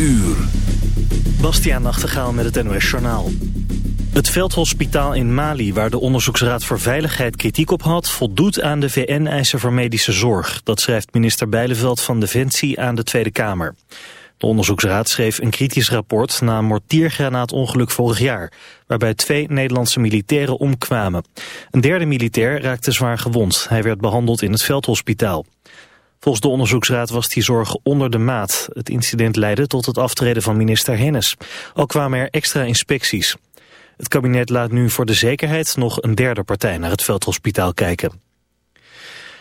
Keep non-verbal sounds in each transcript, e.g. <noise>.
uur. Bastiaan Nachtegaal met het NOS Journaal. Het veldhospitaal in Mali, waar de Onderzoeksraad voor Veiligheid kritiek op had... voldoet aan de VN-eisen voor medische zorg. Dat schrijft minister Bijleveld van Defensie aan de Tweede Kamer. De onderzoeksraad schreef een kritisch rapport na een mortiergranaatongeluk vorig jaar, waarbij twee Nederlandse militairen omkwamen. Een derde militair raakte zwaar gewond. Hij werd behandeld in het veldhospitaal. Volgens de onderzoeksraad was die zorg onder de maat. Het incident leidde tot het aftreden van minister Hennis. Al kwamen er extra inspecties. Het kabinet laat nu voor de zekerheid nog een derde partij naar het veldhospitaal kijken.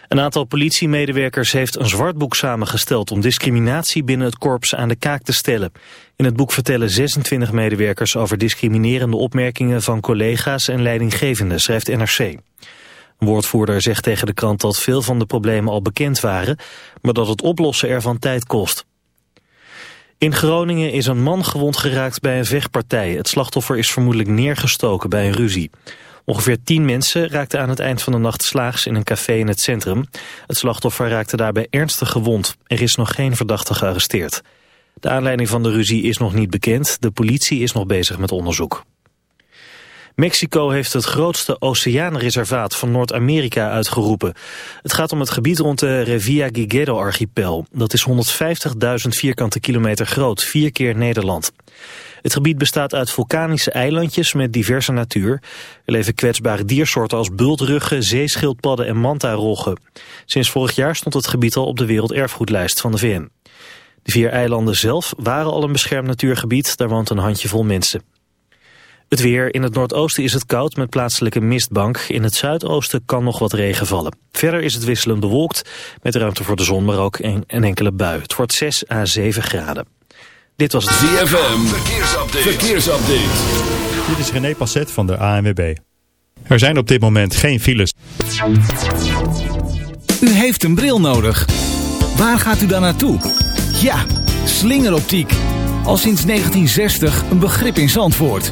Een aantal politiemedewerkers heeft een zwartboek samengesteld om discriminatie binnen het korps aan de kaak te stellen. In het boek vertellen 26 medewerkers over discriminerende opmerkingen van collega's en leidinggevenden, schrijft NRC. Een woordvoerder zegt tegen de krant dat veel van de problemen al bekend waren, maar dat het oplossen ervan tijd kost. In Groningen is een man gewond geraakt bij een vechtpartij. Het slachtoffer is vermoedelijk neergestoken bij een ruzie. Ongeveer tien mensen raakten aan het eind van de nacht slaags in een café in het centrum. Het slachtoffer raakte daarbij ernstig gewond. Er is nog geen verdachte gearresteerd. De aanleiding van de ruzie is nog niet bekend. De politie is nog bezig met onderzoek. Mexico heeft het grootste oceaanreservaat van Noord-Amerika uitgeroepen. Het gaat om het gebied rond de Revilla Gigedo-archipel. Dat is 150.000 vierkante kilometer groot, vier keer Nederland. Het gebied bestaat uit vulkanische eilandjes met diverse natuur. Er leven kwetsbare diersoorten als bultruggen, zeeschildpadden en mantaroggen. Sinds vorig jaar stond het gebied al op de werelderfgoedlijst van de VN. De vier eilanden zelf waren al een beschermd natuurgebied, daar woont een handjevol mensen. Het weer. In het noordoosten is het koud met plaatselijke mistbank. In het zuidoosten kan nog wat regen vallen. Verder is het wisselend bewolkt met ruimte voor de zon, maar ook een, een enkele bui. Het wordt 6 à 7 graden. Dit was het ZFM. Verkeersupdate. Verkeersupdate. Dit is René Passet van de ANWB. Er zijn op dit moment geen files. U heeft een bril nodig. Waar gaat u dan naartoe? Ja, slingeroptiek. Al sinds 1960 een begrip in Zandvoort.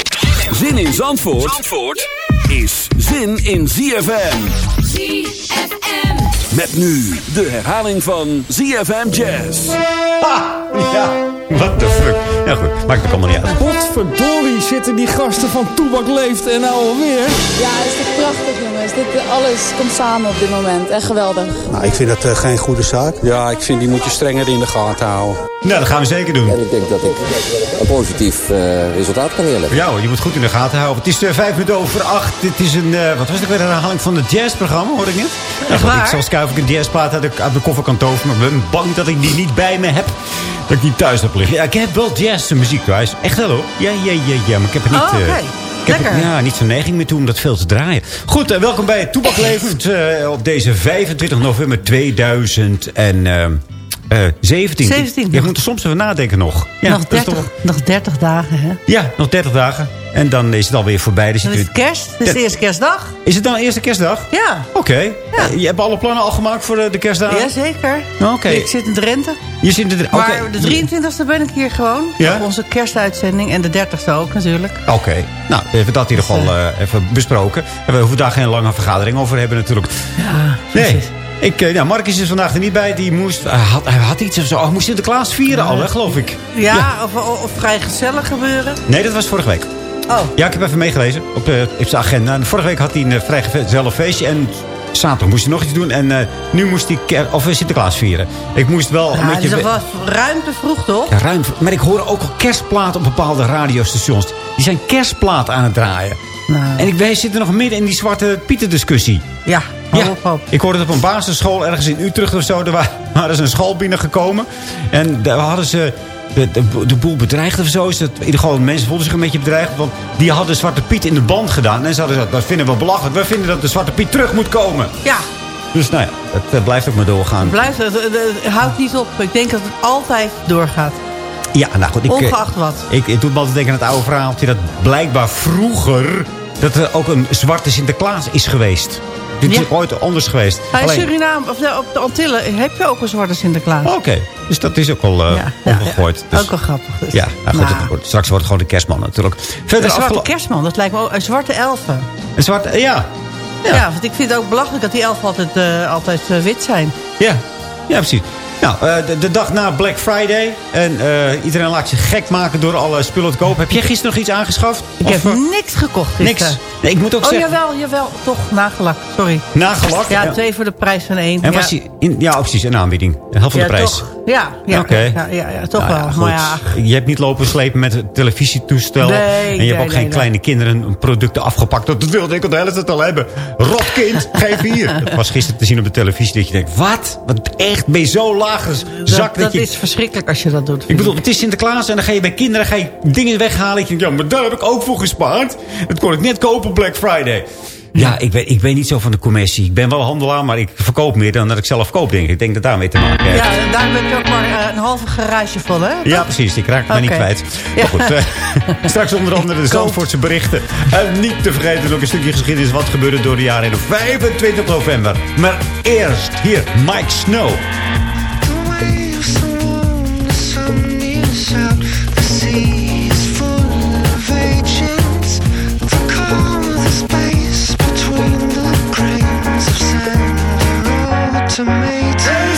Zin in Zandvoort, Zandvoort is zin in ZFM. ZFM. Met nu de herhaling van ZFM Jazz. Ja, what the fuck. Ja goed, maakt het allemaal niet uit. Potverdorie zitten die gasten van Toebak Leeft en nou alweer. Ja, het is toch prachtig jongens. Dit, alles komt samen op dit moment. Echt geweldig. Nou, ik vind dat eh, geen goede zaak. Ja, ik vind die moet je strenger in de gaten houden. Nou, dat gaan we zeker doen. En ik denk dat ik een positief eh, resultaat kan neerleggen. Ja je moet goed in de gaten houden. Het is uh, vijf minuten over acht. Dit is een, eh, wat was het weer, een herhaling van het jazzprogramma, hoor ik net? Ja, goed, ik zal of ik een jazzplaat uit de, uit de koffer kan toveren. Maar ik ben bang dat ik die niet bij me heb. Dat ik die thuis heb liggen. Ja, ik heb wel jazz muziek thuis. Echt wel hoor. Ja, ja, ja, ja. Maar ik heb het niet... Oh, oké. Ik heb Lekker. ja, niet zo'n neiging meer toe om dat veel te draaien. Goed, eh, welkom bij Toebak Levend eh, op deze 25 november 2000 en... eh, Eh 17. 17. Je moet er soms even nadenken nog. Ja, nog, dat is 30, toch- nog 30 dagen, hè? ja, nog 30 dagen. En dan is het alweer voorbij. Dus Dan is het kerst. Dat is de eerste kerstdag. Is het dan de eerste kerstdag? Ja. Oké. Eh, je hebt alle plannen al gemaakt voor de, de kerstdagen? Jazeker. Oké. Ik zit in Drenthe. Je zit er... Oké. Maar de 23e ben ik hier gewoon. Ja? Op onze kerstuitzending. En de 30e ook natuurlijk. Oké. Nou, even dat in ieder geval eh, even besproken. En we hoeven daar geen lange vergadering over hebben natuurlijk. Ja, Nee. Ik, eh, ja, Marcus is vandaag er niet bij. Die moest, hij, had, hij had iets of zo. Oh, hij moest Sinterklaas vieren al, hè, geloof ik. Ja, Of, of, of vrij gezellig gebeuren. Nee, dat was vorige week. Oh. Ja, ik heb even meegelezen op, de, op zijn agenda. En vorige week had hij een eh, vrij gezellig feestje. En zaterdag moest hij nog iets doen. En eh, nu moest hij ker- of, eh, Sinterklaas vieren. Ik moest wel een Ja, beetje... dus dat was ruim te vroeg, toch? Ja, ruim. Maar ik hoor ook al kerstplaten op bepaalde radiostations. Die zijn kerstplaten aan het draaien. Nou. En ik, wij zitten nog midden in die zwarte pieten discussie. Ja, op, op. Ik hoorde het op een basisschool ergens in Utrecht of zo. Daar wa- <laughs> waren ze een school binnengekomen. En daar hadden ze de, de, de boel bedreigd of zo. Is het, in ieder geval, mensen voelden zich een beetje bedreigd. Want die hadden Zwarte Piet in de band gedaan. En ze hadden gezegd, dat vinden we belachelijk. We vinden dat de Zwarte Piet terug moet komen. Ja, Dus nou ja, het eh, blijft ook maar doorgaan. het, het, het houdt niet op. Ik denk dat het altijd doorgaat. Ja, nou goed. Ik, eh, Ongeacht wat. Ik, ik doe me altijd denken aan het oude verhaaltje. Dat blijkbaar vroeger... dat er ook een zwarte Sinterklaas is geweest. Dit Ja. is ooit anders geweest. Maar in Alleen- Suriname, of nou, op de Antillen, heb je ook een zwarte Sinterklaas. Oké, dus dat is ook al eh Ja, ja, omgegooid. ja. Dus- Ook wel grappig. Dus. Ja, nou goed, Nou. het straks wordt het gewoon de kerstman natuurlijk. Verder Een zwarte kerstman, dat lijkt me ook een zwarte elfen. Een zwarte, eh, ja. Ja. want ik vind het ook belachelijk dat die elfen altijd, eh, altijd wit zijn. Ja, ja precies. Nou, eh, de, de dag na Black Friday. En eh, iedereen laat zich gek maken door alle spullen te kopen. Heb jij gisteren nog iets aangeschaft? Ik Of, heb eh, niks gekocht niks. Nee, ik moet ook Oh, zeggen... jawel, jawel. Toch, nagelak. Sorry. Nagelak? Ja, Ja. twee voor de prijs van één. En ja. was die in, ja, precies, een aanbieding. De helft van ja, de prijs. Toch. Ja, ja, Oké. ja, ja, ja, toch Nou wel. maar ja, Je hebt niet lopen slepen met het televisietoestel. Nee, en je nee, hebt ook nee, geen kleine kinderen producten afgepakt. Dat wilde ik al de hele tijd al hebben. Rotkind, <laughs> geef hier. Het was gisteren te zien op de televisie dat je denkt... Wat? Wat echt, ben je zo laag gezakt dat, dat, dat je... is verschrikkelijk als je dat doet. Ik bedoel, het is Sinterklaas en dan ga je bij kinderen ga je dingen weghalen. Ik denk, ja, maar daar heb ik ook voor gespaard. Dat kon ik net kopen op Black Friday. Ja, ik ben, ik ben niet zo van de commercie. Ik ben wel handelaar, maar ik verkoop meer dan dat ik zelf koop, denk ik. Ik denk dat daarmee te maken heeft. Ja, en daarom heb je ook maar eh, een halve garage vol, hè? Ja, precies. Ik raak het maar niet kwijt. Ja. Maar goed, eh, <laughs> straks onder andere de Zandvoortse berichten. En niet te vergeten ook een stukje geschiedenis wat gebeurde door de jaren heen op 25 november. Maar eerst hier Mike Snow. to me too.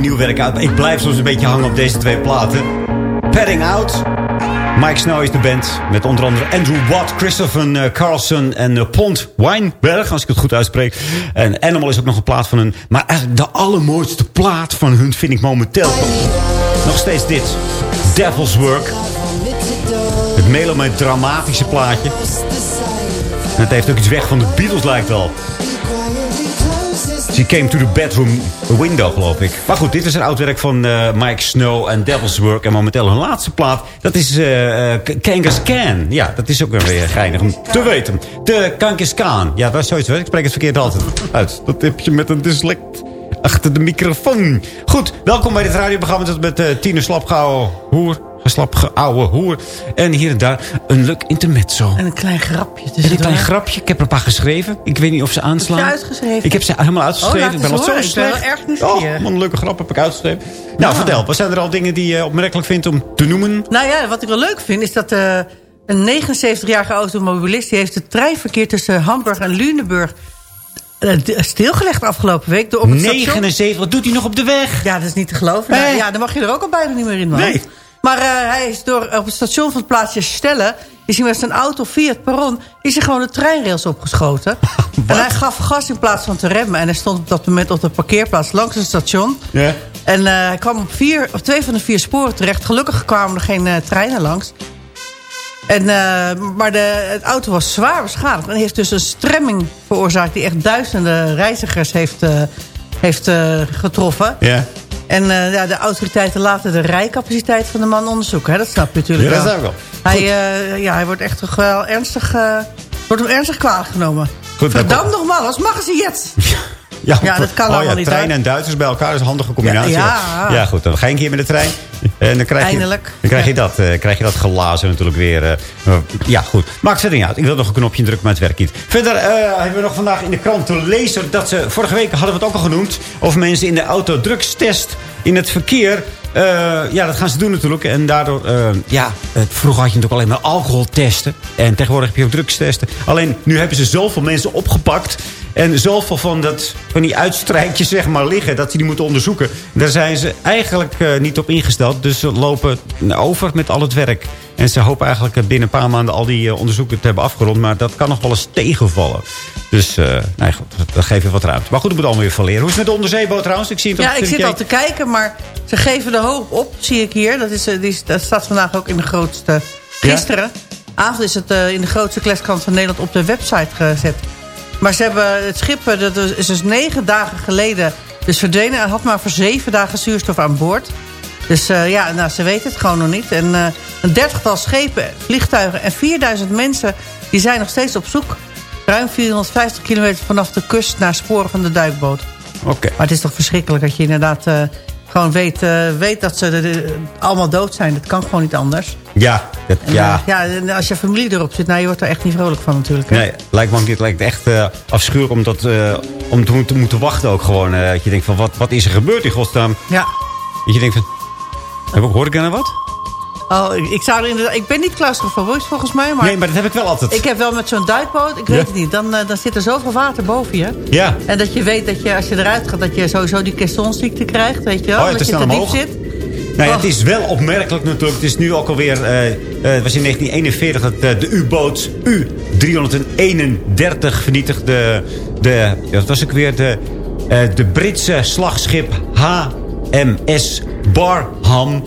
Nieuw werk uit. Maar ik blijf soms een beetje hangen op deze twee platen. Padding Out. Mike Snow is de band. Met onder andere Andrew Watt, Christopher uh, Carlson en uh, Pont Weinberg. Als ik het goed uitspreek. En Animal is ook nog een plaat van hun. Maar eigenlijk de allermooiste plaat van hun vind ik momenteel. Nog steeds dit. Devil's Work. Het melodramatische plaatje. Het heeft ook iets weg van de Beatles lijkt wel. She came to the bedroom window, geloof ik. Maar goed, dit is een oud werk van uh, Mike Snow en Devil's Work. En momenteel hun laatste plaat, dat is uh, Kangas Can. Ja, dat is ook weer geinig om te weten. De Kangas Can. Ja, dat is zoiets. Ik spreek het verkeerd altijd uit. Dat heb je met een dyslect achter de microfoon. Goed, welkom bij dit radioprogramma tot met uh, Tine Slapgauw. Hoer geslap ouwe hoer. En hier en daar een leuk intermezzo. En een klein grapje. En een klein grapje. Ik heb er een paar geschreven. Ik weet niet of ze aanslaan. Heb je uitgeschreven? Ik heb ze helemaal uitgeschreven. Oh, ik ben al zo slecht. Ik ben erg nieuwsgierig. Oh, een leuke grap heb ik uitgeschreven. Nou, vertel. Wat zijn er al dingen die je opmerkelijk vindt om te noemen? Nou ja, wat ik wel leuk vind is dat... Uh, een 79-jarige automobilist... die heeft het treinverkeer tussen Hamburg en Lüneburg stilgelegd afgelopen week. Door op het 79, wat doet hij nog op de weg? Ja, dat is niet te geloven. Nou, ja, dan mag je er ook al bijna niet meer in, man. Nee. Maar uh, hij is door, op het station van het plaatsje Stellen... is hij met zijn auto via het perron... is hij gewoon de treinrails opgeschoten. <laughs> en hij gaf gas in plaats van te remmen. En hij stond op dat moment op de parkeerplaats langs het station. En uh, hij kwam op, vier, op twee van de vier sporen terecht. Gelukkig kwamen er geen uh, treinen langs. En, maar de het auto was zwaar beschadigd. En heeft dus een stremming veroorzaakt... die echt duizenden reizigers heeft, heeft getroffen. Ja. En uh, ja, de autoriteiten laten de rijcapaciteit van de man onderzoeken. Hè? Dat snap je natuurlijk ja, wel. dat snap ik wel. Hij, uh, ja, hij wordt echt toch wel ernstig, uh, wordt hem ernstig kwalijk genomen. Goed, Verdammt nog man, als mag ze jetzt. <laughs> Ja, ja, dat kan oh, allemaal ja, niet. Trein en Duitsers bij elkaar is een handige combinatie. Ja, ja. ja goed, dan ga je een keer met de trein. En dan krijg je, Eindelijk. Dan krijg je, dat, uh, krijg je dat glazen natuurlijk weer. Uh, ja, goed. Maakt verder niet uit. Ik wil nog een knopje drukken, maar het werkt niet. Verder uh, hebben we nog vandaag in de krant te lezen... dat ze, vorige week hadden we het ook al genoemd... over mensen in de autodrugstest in het verkeer... Ja, dat gaan ze doen natuurlijk. En daardoor, ja, vroeger had je natuurlijk alleen maar alcoholtesten. En tegenwoordig heb je ook drugstesten. Alleen, nu hebben ze zoveel mensen opgepakt. En zoveel van, dat, van die uitstrijkjes zeg maar liggen. Dat ze die moeten onderzoeken. Daar zijn ze eigenlijk uh, niet op ingesteld. Dus ze lopen over met al het werk. En ze hopen eigenlijk binnen een paar maanden al die onderzoeken te hebben afgerond. Maar dat kan nog wel eens tegenvallen. Dus, nee goed, dat geeft wat ruimte. Maar goed, dat moet allemaal weer van leren. Hoe is het met de onderzeeboot trouwens? Ik zie het ja, ik zit al te kijken, maar ze geven de hoop op, zie ik hier. Dat, is, die, dat staat vandaag ook in de grootste... Gisteren, ja? avond is het in de grootste kleskrant van Nederland op de website gezet. Maar ze hebben het schip, dat is dus negen dagen geleden... dus verdwenen en had maar voor zeven dagen zuurstof aan boord. Dus uh, ja, nou, ze weten het gewoon nog niet. En uh, een dertigtal schepen, vliegtuigen en 4000 mensen... die zijn nog steeds op zoek. Ruim 450 kilometer vanaf de kust naar sporen van de duikboot. Oké. Okay. Maar het is toch verschrikkelijk dat je inderdaad... Uh, gewoon weet, uh, weet dat ze de, allemaal dood zijn. Dat kan gewoon niet anders. Ja, dat, en, ja. Uh, ja, en als je familie erop zit, nou, je wordt er echt niet vrolijk van natuurlijk. Hè? Nee, lijkt me ook niet. Lijkt echt uh, afschuwelijk om, dat, om te, te, moeten wachten ook gewoon. dat je denkt van, wat, wat is er gebeurd in godsnaam? Ja. Dat je denkt van, hoor ik nou wat? Oh, ik, zou inderdaad, ik ben niet claustrofobisch volgens mij. Maar nee, maar dat heb ik wel altijd. Ik heb wel met zo'n duikboot, ik weet ja. het niet. Dan, uh, dan zit er zoveel water boven je. Ja. En dat je weet dat je als je eruit gaat, dat je sowieso die caissonziekte krijgt. Weet je wel? Oh, ja, dat je te diep zit. Nou ja, het is wel opmerkelijk natuurlijk. Het is nu ook alweer... Uh, uh, het was in 1941 dat uh, de U-boot U-331 vernietigde... De, dat was ook weer de, de Britse slagschip HMS Barham...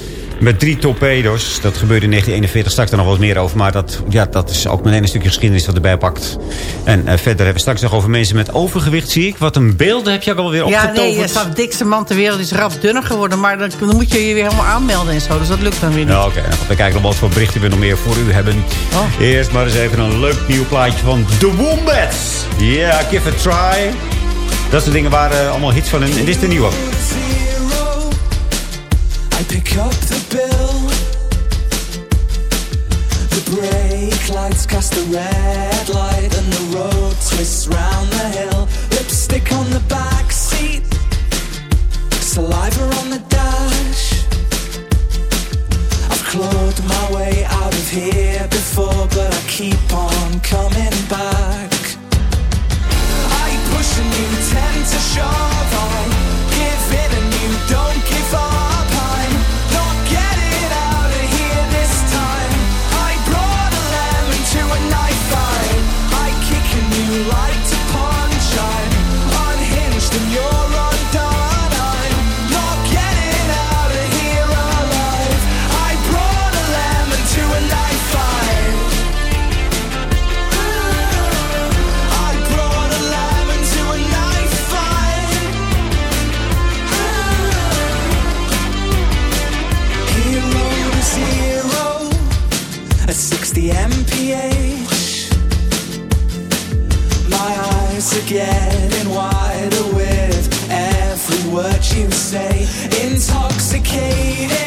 Met drie torpedo's. Dat gebeurde in 1941. Straks er nog wat meer over. Maar dat, ja, dat is ook meteen een stukje geschiedenis wat erbij pakt. En uh, verder hebben we straks nog over mensen met overgewicht, zie ik. Wat een beelden heb je ook alweer opgetoverd. Ja, nee, je staat de dikste man ter wereld. is rap dunner geworden. Maar dan, dan, moet je je weer helemaal aanmelden en zo. Dus dat lukt dan weer niet. Ja, Oké, okay. we kijken nog wat voor berichten we nog meer voor u hebben. Oh. Eerst maar eens even een leuk nieuw plaatje van The Wombats. Yeah, give it a try. Dat soort dingen waren uh, allemaal hits van hun. En dit is de nieuwe. Pick up the bill. The brake lights cast a red light, and the road twists round the hill. Lipstick on the back seat, saliva on the dash. I've clawed my way out of here before, but I keep on coming back. I push and you tend to shove on. say intoxicated.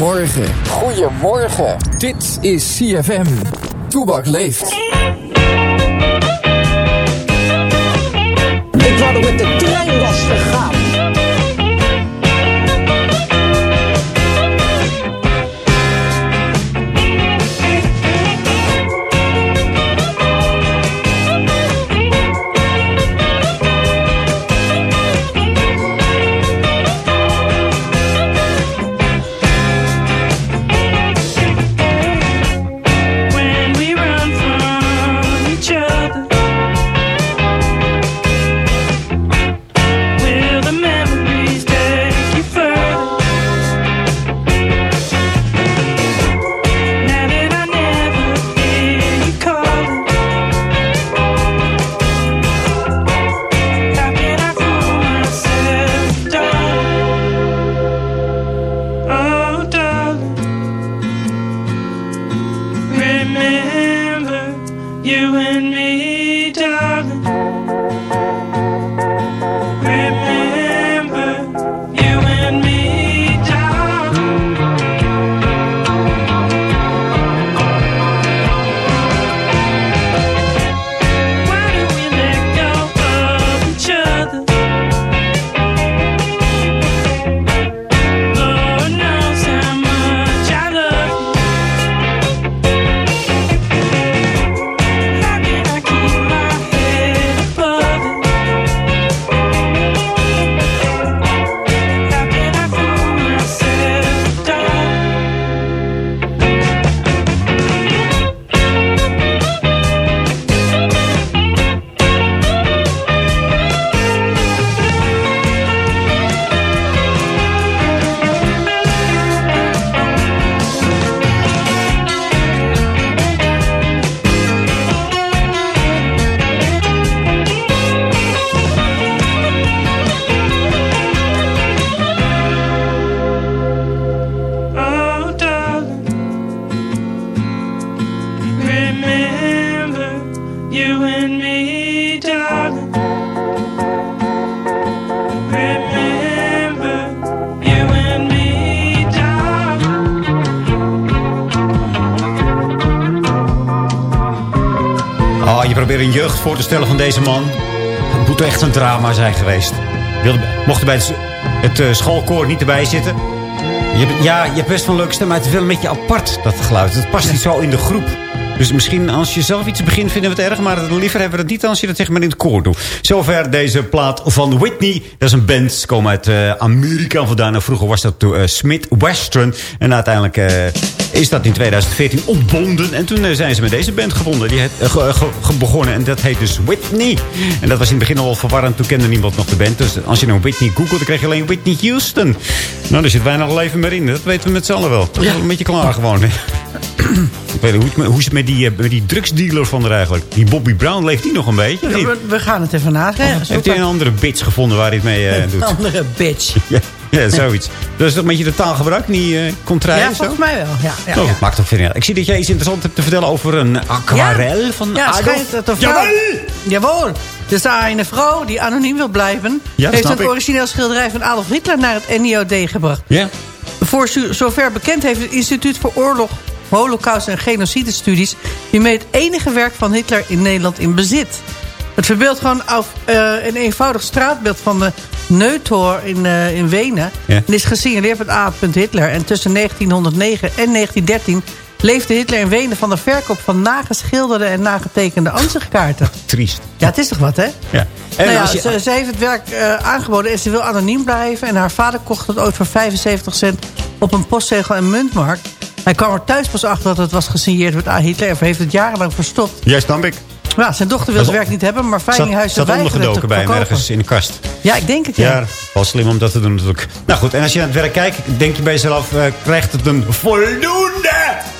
Goedemorgen. Goedemorgen. Dit is CFM. Toebak leeft. Oh, je probeert een jeugd voor te stellen van deze man. Het moet echt een drama zijn geweest. Wilde, mocht bij het, het eh, schoolkoor niet erbij zitten. Je, ja, je hebt best wel een stem, maar het is wel een beetje apart, dat geluid. Het past niet zo in de groep. Dus misschien als je zelf iets begint vinden we het erg. Maar liever hebben we het niet als je dat zeg maar in het koor doet. Zover deze plaat van Whitney. Dat is een band. Ze komen uit eh, Amerika vandaan. En vroeger was dat uh, Smith Western. En uiteindelijk eh, is dat in 2014 ontbonden. En toen zijn ze met deze band gevonden. Die heeft begonnen. En dat heet dus Whitney. En dat was in het begin al wel verwarrend. Toen kende niemand nog de band. Dus als je nou Whitney googelt, dan krijg je alleen Whitney Houston. Nou, daar zit weinig leven meer in. Dat weten we met z'n allen wel. Dat is een beetje klaar gewoon. <clears throat> Ik weet niet, hoe, hoe het met die, eh, met die drugsdealer van er eigenlijk? Die Bobby Brown, leeft die nog een beetje? Ja, we, we, gaan het even nagaan. heeft hij een andere bitch gevonden waar hij het mee uh, doet? Een andere bitch. <laughs> ja, ja, zoiets. Dat is toch een beetje de taalgebruik, niet uh, contrair? Ja, volgens mij wel. Ja, ja, oh, ja. Maakt toch veel Ik zie dat jij iets interessants hebt te vertellen over een aquarel van ja, Adolf. dat vrouw... Jawel! Jawel! Dus daar een vrouw die anoniem wil blijven... heeft een origineel schilderij van Adolf Hitler naar het NIOD gebracht. Ja. Voor zover bekend heeft het Instituut voor Oorlog holocaust- en genocidestudies... hiermee het enige werk van Hitler in Nederland in bezit. Het verbeeldt gewoon af, uh, een eenvoudig straatbeeld van de Neutor in, uh, in Wenen. Ja. En is gesignaleerd met A. Hitler. En tussen 1909 en 1913 leefde Hitler in Wenen van de verkoop van nageschilderde en nagetekende ansichtkaarten. Triest. Ja, het is toch wat, hè? Ja. En nou ja, je... ze, ze, heeft het werk uh, aangeboden en ze wil anoniem blijven. En haar vader kocht het ooit voor 75 cent op een postzegel en muntmarkt. Hij kwam er thuis pas achter dat het was gesigneerd met A. Hitler. Of heeft het jarenlang verstopt. Ja, snap ik. Ja, zijn dochter wil het werk niet hebben, maar Veilinghuis zat, zat ondergedoken bij hem ergens in de kast. Ja, ik denk het, ja. Ja, wel slim om dat te doen natuurlijk. Nou goed, en als je naar het werk kijkt, denk je bij jezelf... Uh, krijgt het een voldoende?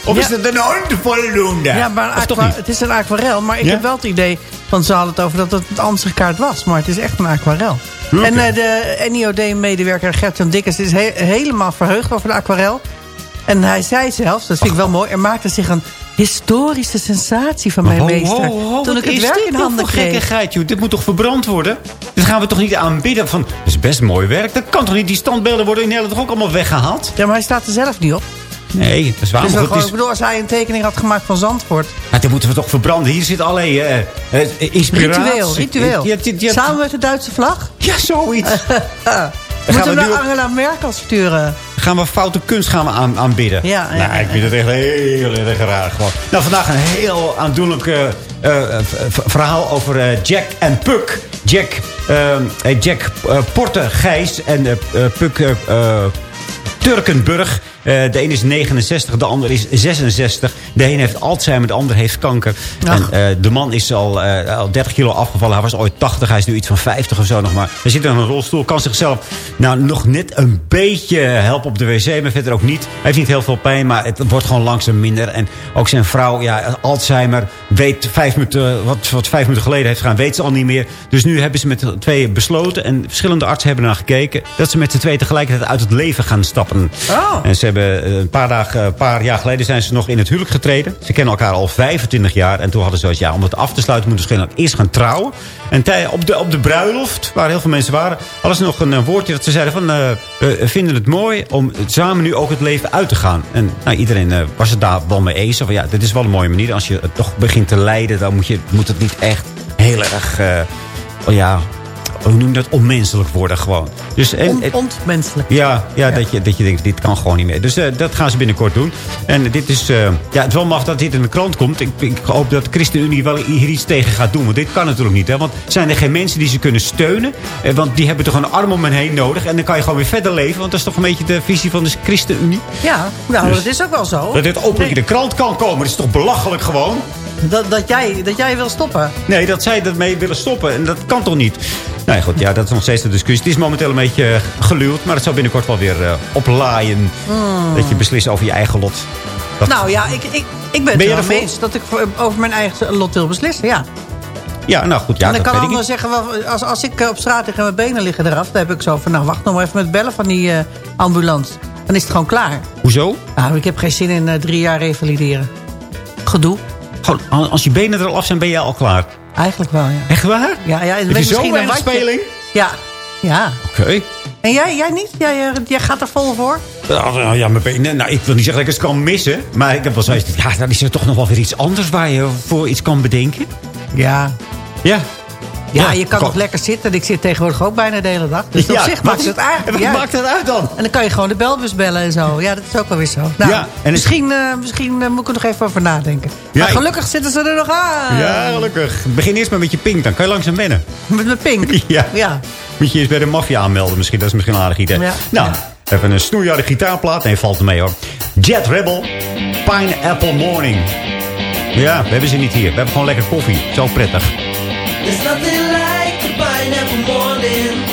Of ja. is het een onvoldoende? Ja, maar het is een aquarel. Maar ik ja? heb wel het idee, want ze hadden het over dat het een ansichtkaart was. Maar het is echt een aquarel. Okay. En uh, de NIOD-medewerker Gert-Jan Dikkers is he helemaal verheugd over de aquarel. En hij zei zelfs, dat vind ik wel mooi... er maakte zich een historische sensatie van mijn meester. Ho, ho, toen ik het werk in handen kreeg. Gekkigheid, joh. Dit moet toch verbrand worden? Dit gaan we toch niet aanbidden van... Dat is best mooi werk. Dat kan toch niet? Die standbeelden worden in Nederland toch ook allemaal weggehaald? Ja, maar hij staat er zelf niet op. Nee, dat is waar. Dus is... Ik bedoel, als hij een tekening had gemaakt van Zandvoort... Maar dit moeten we toch verbranden? Hier zit alleen uh, uh, inspiratie. Ritueel, ritueel. Je, je, je, Samen met de Duitse vlag? Ja, zoiets. <laughs> Moeten we naar Angela Merkel sturen? gaan we foute kunst gaan we aan, aanbidden. Ja, ja, nou, ik vind het echt heel erg raar. Gewoon. Nou, vandaag een heel aandoenlijk uh, uh, verhaal over uh, Jack en Puck. Jack, Jack Porte Gijs en Puck Turkenburg. Uh, de een is 69, de ander is 66. De een heeft Alzheimer, de ander heeft kanker. Ach. En uh, de man is al, uh, al 30 kilo afgevallen. Hij was ooit 80, hij is nu iets van 50 of zo nog maar. Hij zit in een rolstoel, kan zichzelf nou, nog net een beetje helpen op de wc. Maar verder ook niet. Hij heeft niet heel veel pijn, maar het wordt gewoon langzaam minder. En ook zijn vrouw, ja, Alzheimer, weet vijf minuten, wat, wat vijf minuten geleden heeft gedaan, weet ze al niet meer. Dus nu hebben ze met de twee besloten. En verschillende artsen hebben naar gekeken. Dat ze met z'n twee tegelijkertijd uit het leven gaan stappen. Oh. En ze hebben een paar, dagen, een paar jaar geleden zijn ze nog in het huwelijk getreden. Ze kennen elkaar al 25 jaar. En toen hadden ze zoiets, ja, om het af te sluiten moeten ze eerst gaan trouwen. En op de, op de bruiloft, waar heel veel mensen waren, hadden ze nog een, een woordje dat ze zeiden van... Uh, we vinden het mooi om samen nu ook het leven uit te gaan. En nou, iedereen was het daar wel mee eens. Van ja, dit is wel een mooie manier. Als je het toch begint te lijden, dan moet, je, moet het niet echt heel erg... Oh ja, hoe noem je dat? Onmenselijk worden gewoon. Dus, en, On, ontmenselijk. Ja, ja, ja, Dat, je, dat je denkt, dit kan gewoon niet meer. Dus uh, dat gaan ze binnenkort doen. En dit is, uh, ja, het is wel maf dat dit in de krant komt. Ik, ik hoop dat de ChristenUnie wel hier iets tegen gaat doen. Want dit kan natuurlijk niet. Hè? Want zijn er geen mensen die ze kunnen steunen? Eh, want die hebben toch een arm om hen heen nodig. En dan kan je gewoon weer verder leven. Want dat is toch een beetje de visie van de ChristenUnie. Ja, nou, dus, dat is ook wel zo. Dat dit openlijk nee. in de krant kan komen. Dat is toch belachelijk gewoon? Dat, dat, jij, dat jij wil stoppen? Nee, dat zij ermee willen stoppen. En dat kan toch niet? Nou ja, goed, ja, dat is nog steeds de discussie. Het is momenteel een beetje geluwd, maar het zal binnenkort wel weer uh, oplaaien. Hmm. Dat je beslist over je eigen lot. Dat... Nou ja, ik, ik, ik ben, ben het wel eens dat ik over mijn eigen lot wil beslissen, ja. Ja, nou goed. Ja, en dan kan ik wel zeggen, als, als ik op straat lig en mijn benen liggen eraf... dan heb ik zo van, nou wacht nog maar even met bellen van die uh, ambulance. Dan is het gewoon klaar. Hoezo? Nou, ik heb geen zin in uh, drie jaar revalideren. Gedoe. Gewoon, als je benen er al af zijn, ben je al klaar. Eigenlijk wel, ja. Echt waar? Ja, ja. Je zo'n weinig speling? Ja. Ja. Oké. Okay. En jij, jij niet? Jij, jij gaat er vol voor? Ja, ja mijn benen. Nou, ik wil niet zeggen dat ik het kan missen. Maar ik heb wel zoiets. Ja, dan is er toch nog wel weer iets anders waar je voor iets kan bedenken. Ja. Ja. Ja, je kan nog lekker zitten. Ik zit tegenwoordig ook bijna de hele dag. Dus op zich maakt het eigenlijk wat uit. maakt het uit dan? En dan kan je gewoon de belbus bellen en zo. Ja, dat is ook wel weer zo. Nou, Ja, en misschien, eh, misschien eh, moet ik er nog even over nadenken. Ja, maar ik- gelukkig zitten ze er nog aan. Ja, gelukkig. Begin eerst maar met je pink, dan kan je langzaam wennen. Met mijn pink. <laughs> Ja. Ja. Moet je eens bij de maffia aanmelden misschien. Dat is misschien een aardig idee. Nou, even een snoeiharde gitaarplaat. Nee, valt er mee hoor. Jet Rebel, Pineapple Morning. Ja, we hebben ze niet hier. We hebben gewoon lekker koffie. Zo prettig. There's nothing like the pineapple morning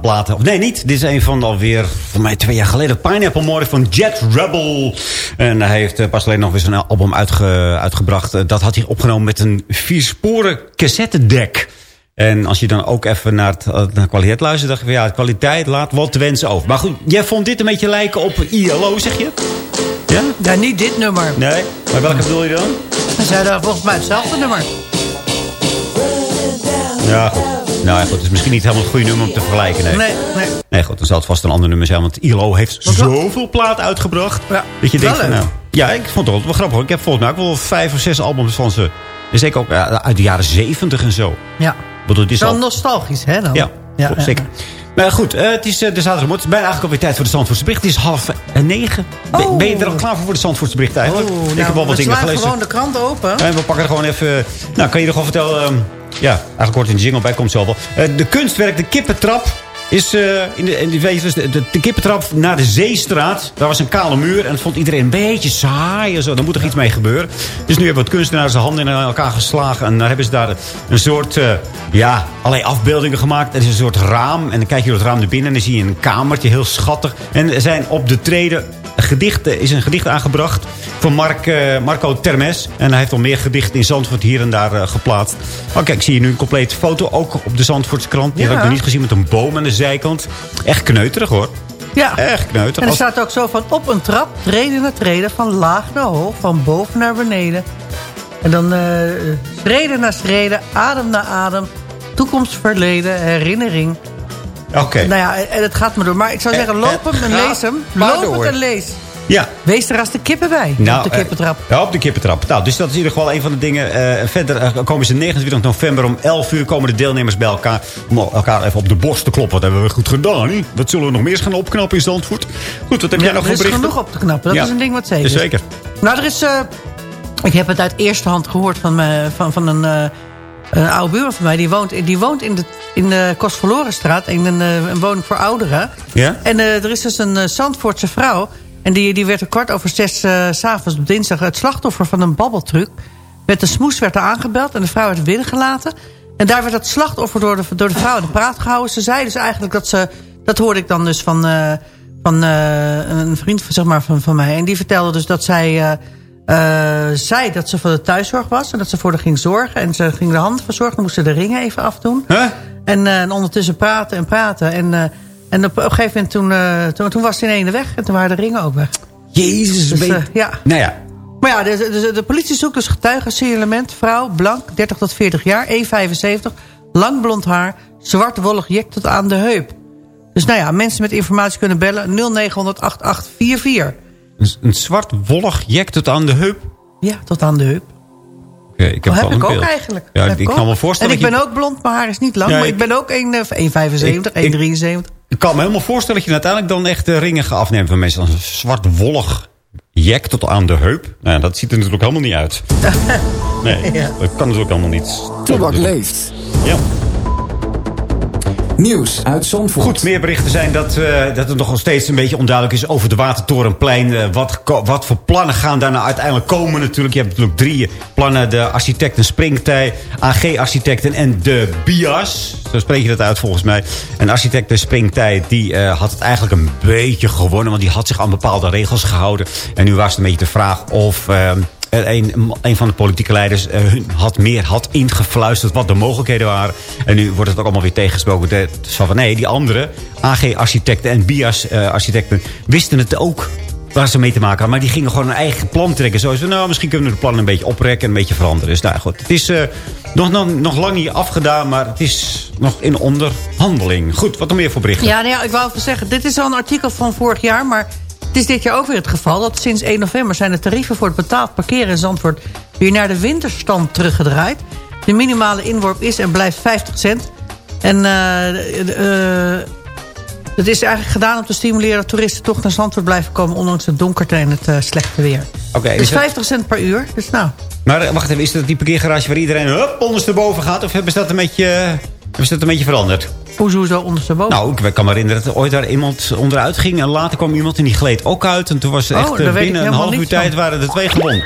platen. Of nee, niet. Dit is een van alweer, voor mij twee jaar geleden. Pineapple Morning van Jet Rebel. En hij heeft eh, pas alleen nog weer zijn album uitge- uitgebracht. Eh, dat had hij opgenomen met een viersporen cassettedek. En als je dan ook even naar, het, eh, naar kwaliteit luistert... dacht je van ja, de kwaliteit laat wat te wensen over. Maar goed, jij vond dit een beetje lijken op ILO, zeg je? Ja? Ja, niet dit nummer. Nee? Maar welke bedoel je dan? Ze zeiden volgens mij hetzelfde nummer. Ja, goed. Nou ja, goed. Het is misschien niet helemaal het goede nummer om te vergelijken. Nee, Nee, nee. nee goed. Dan zal het vast een ander nummer zijn. Want ILO heeft zoveel plaat uitgebracht. dat je wel denkt van, nou... Ja, ik vond het wel, wel grappig. Ik heb volgens mij ook wel vijf of zes albums van ze. En zeker ook ja, uit de jaren zeventig en zo. Ja. Ik bedoel, dit is Wel al... nostalgisch, hè dan? Ja, ja, ja. zeker. Maar goed, eh, het is eh, de zaterdagmorgen. Het is bijna eigenlijk alweer tijd voor de Zandvoortse bericht. Het is half eh, negen. Ben- Ben je er al klaar voor voor de Zandvoortse bericht eigenlijk? Oh, ik nou, heb wel wat we dingen slaan gelezen. gewoon de krant open. En we pakken er gewoon even... Nou, kan je er gewoon vertellen... ehm, ja, eigenlijk hoort de jingle bij, komt zo wel. Eh, de kunstwerk, de kippentrap... Is eh, in de, in de, de, de, kippentrap naar de Zeestraat. Daar was een kale muur. En dat vond iedereen een beetje saai. En zo. Daar moet er iets mee gebeuren. Dus nu hebben wat kunstenaars de handen in elkaar geslagen. En daar hebben ze daar een soort... eh, ja, allerlei afbeeldingen gemaakt. Er is een soort raam. En dan kijk je door het raam naar binnen. En dan zie je een kamertje. Heel schattig. En er zijn op de treden gedichten, is een gedicht aangebracht van Mark, eh, Marco Termes. En hij heeft al meer gedichten in Zandvoort hier en daar eh, geplaatst. Oh, kijk, zie je nu een complete foto. Ook op de Zandvoortse krant. Die Ja. heb ik nog niet gezien met een boom aan de zijkant. Echt kneuterig hoor. Ja. Echt kneuter. En er Als- staat ook zo van op een trap, treden naar treden, van laag naar hoog, van boven naar beneden. En dan eh schreden naar schreden, adem naar adem, toekomst, verleden, herinnering. Oké. Nou ja, en het gaat maar door. Maar ik zou Eh, zeggen, loop het hem en lees hem. Loop het en lees. Ja. Wees er als de kippen bij, Nou, op de eh, kippentrap. ja, op de kippentrap. Nou, dus dat is in ieder geval een van de dingen. Eh, verder eh, komen ze 29 november om 11 uur komen de deelnemers bij elkaar. Om elkaar even op de borst te kloppen. Wat hebben we goed gedaan? hè? Wat zullen we nog meer eens gaan opknappen in Zandvoort? Goed, wat heb jij nog er voor is berichten? genoeg op te knappen. Dat Ja. is een ding wat zeker is. Zeker. Nou, er is... eh, ik heb het uit eerste hand gehoord van, me, van, van een, eh, een oude buurman van mij. Die woont, die woont in de, in de Kostverlorenstraat. In een, eh, een woning voor ouderen. Ja? En eh, er is dus een eh, Zandvoortse vrouw. En die, die werd er kwart over zes eh, s s'avonds op dinsdag... het slachtoffer van een babbeltruc. Met de smoes werd er aangebeld en de vrouw werd binnengelaten. En daar werd het slachtoffer door de, door de vrouw in de praat gehouden. Ze zei dus eigenlijk dat ze... Dat hoorde ik dan dus van, eh, van eh, een vriend zeg maar, van, van mij. En die vertelde dus dat zij... eh, zei dat ze voor de thuiszorg was. En dat ze voor haar ging zorgen. En ze ging de handen verzorgen. Moest ze de ringen even afdoen. En, eh, en ondertussen praten en praten. En, eh, en op, een gegeven moment toen, toen, toen was ze in ene weg. En toen waren de ringen ook weg. Jezus, Dus, je- ja. Nou ja. Maar ja, de, de, de politie zoekt dus getuigen, signalement, vrouw, blank, 30 tot 40 jaar, 1,75, lang blond haar, zwart wollig jek tot aan de heup. Dus nou ja, mensen met informatie kunnen bellen 0900 8844. Een, een zwart wollig jek tot aan de heup. Ja, tot aan de heup. Oké, ik heb Dat wel heb een ik ook beeld. eigenlijk. Ja, ik ook. kan me voorstellen En ik ben je- ook blond, mijn haar is niet lang. Ja, maar ik- ik ben ook 1, eh, 1,75, Ik- ik- 1,73. Ik kan me helemaal voorstellen dat je uiteindelijk dan echt de ringen gaat afnemen van mensen. Als een zwart wollig jek tot aan de heup. Nou, ja, dat ziet er natuurlijk helemaal niet uit. <laughs> Nee, Ja. dat kan natuurlijk helemaal niet. Toebak leeft. Ja. Nieuws uit Zandvoort. Goed, meer berichten zijn dat, eh, dat het nog steeds een beetje onduidelijk is over de Watertorenplein. Eh, wat, wat voor plannen gaan daar nou uiteindelijk komen natuurlijk. Je hebt natuurlijk drie plannen. De architecten Springtij, AG-architecten en de BIAS. Zo spreek je dat uit volgens mij. En architect Springtij die eh, had het eigenlijk een beetje gewonnen. Want die had zich aan bepaalde regels gehouden. En nu was het een beetje de vraag of... eh, er een, van de politieke leiders eh, hun had meer had ingefluisterd wat de mogelijkheden waren. En nu wordt het ook allemaal weer tegengesproken. De, zo van nee, die andere AG-architecten en BIAS-architecten wisten het ook waar ze mee te maken hadden. Maar die gingen gewoon een eigen plan trekken. Zoals, nou, misschien kunnen we de plannen een beetje oprekken en een beetje veranderen. Dus nou goed, het is eh, nog, nog, nog lang niet afgedaan, maar het is nog in onderhandeling. Goed, wat nog meer voor berichten? Ja, nou ja, ik wou even zeggen, dit is al een artikel van vorig jaar... maar het is dit jaar ook weer het geval... dat sinds 1 november zijn de tarieven voor het betaald parkeren in Zandvoort... weer naar de winterstand teruggedraaid. De minimale inworp is en blijft 50 cent. En eh, eh, het is eigenlijk gedaan om te stimuleren... dat toeristen toch naar Zandvoort blijven komen... ondanks het donkerte en het eh, slechte weer. Oké, dus is dat- 50 cent per uur, dus nou... Maar eh, wacht even, is dat die parkeergarage waar iedereen hup, ondersteboven gaat? Of hebben ze dat een beetje, hebben ze dat een beetje veranderd? Hoezo zo ondersteboven? Nou, ik kan me herinneren dat er ooit daar iemand onderuit ging. En later kwam iemand en die gleed ook uit. En toen was het Oh, echt eh, binnen een half uur tijd van. waren er twee gewond.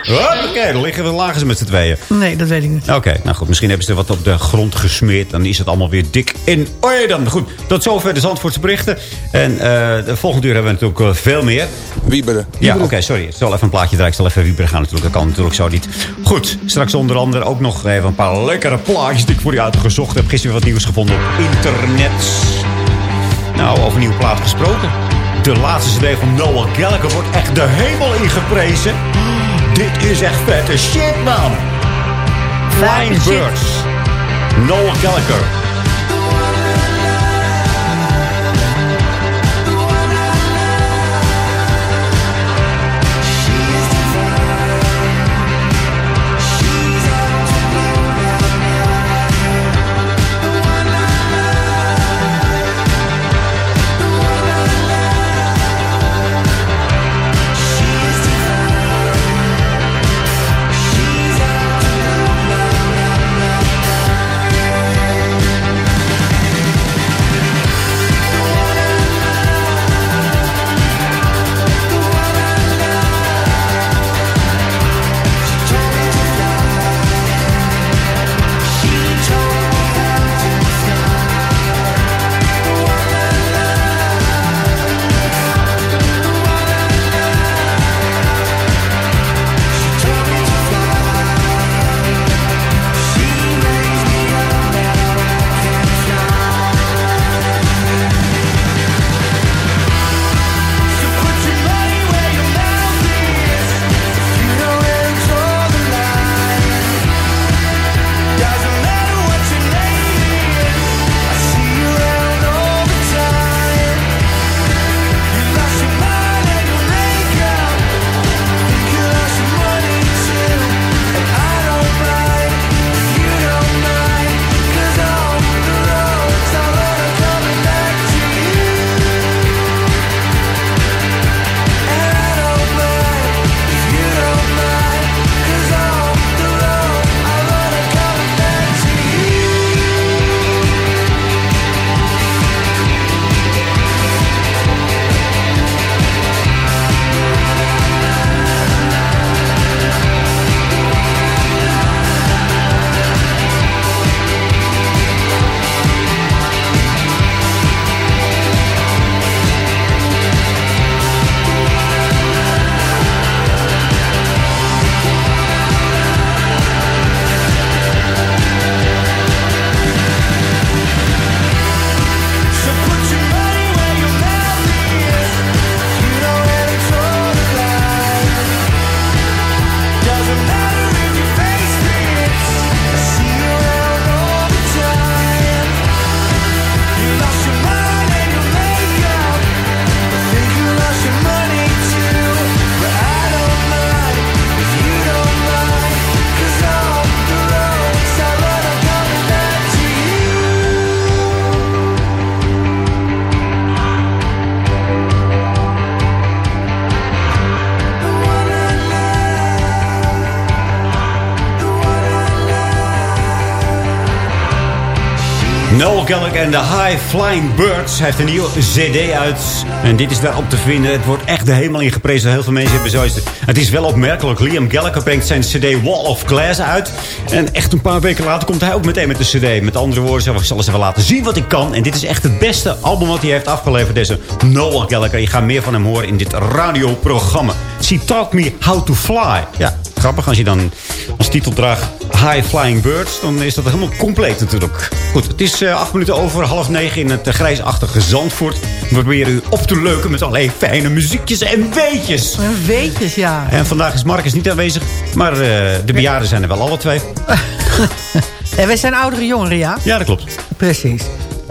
Oké, dan liggen we, lagen ze met z'n tweeën. Nee, dat weet ik niet. Oké, nou goed, misschien hebben ze er wat op de grond gesmeerd. Dan is het allemaal weer dik in orde dan. Goed, tot zover de Zandvoortse berichten. En eh, de volgende uur hebben we natuurlijk eh, veel meer. Wieberen. Ja, oké, sorry. Ik zal even een plaatje draaien. Ik zal even wieberen gaan natuurlijk. Dat kan natuurlijk zo niet. Goed, straks onder andere ook nog even een paar lekkere plaatjes die ik voor je uitgezocht heb. Gisteren weer wat nieuws gevonden op internet. Nou, over nieuwe plaat gesproken. De laatste cd van Noel Gallagher wordt echt de hemel ingeprezen. Dit is echt vette shit, man. Flying. Birds. Noel Gallagher. Noel Gallagher en de High Flying Birds. Heeft een nieuwe cd uit. En dit is daarop te vinden. Het wordt echt de hemel ingeprezen. Heel veel mensen hebben zoiets. Het is wel opmerkelijk. Liam Gallagher brengt zijn cd Wall of Glass uit. En echt een paar weken later komt hij ook meteen met de cd. Met andere woorden, ik zal eens even laten zien wat ik kan. En dit is echt het beste album wat hij heeft afgeleverd. Deze Noel Gallagher. Je gaat meer van hem horen in dit radioprogramma. She Taught Me How to Fly. Ja, grappig als je dan als titel draagt High Flying Birds. Dan is dat helemaal compleet natuurlijk. Goed, het is uh, acht minuten over half negen in het uh, grijsachtige Zandvoort. We proberen u op te leuken met allerlei fijne muziekjes en weetjes. En weetjes, ja. En vandaag is Marcus niet aanwezig. Maar uh, de bejaarden zijn er wel alle twee. <laughs> en wij zijn oudere jongeren, ja? Ja, dat klopt. Precies.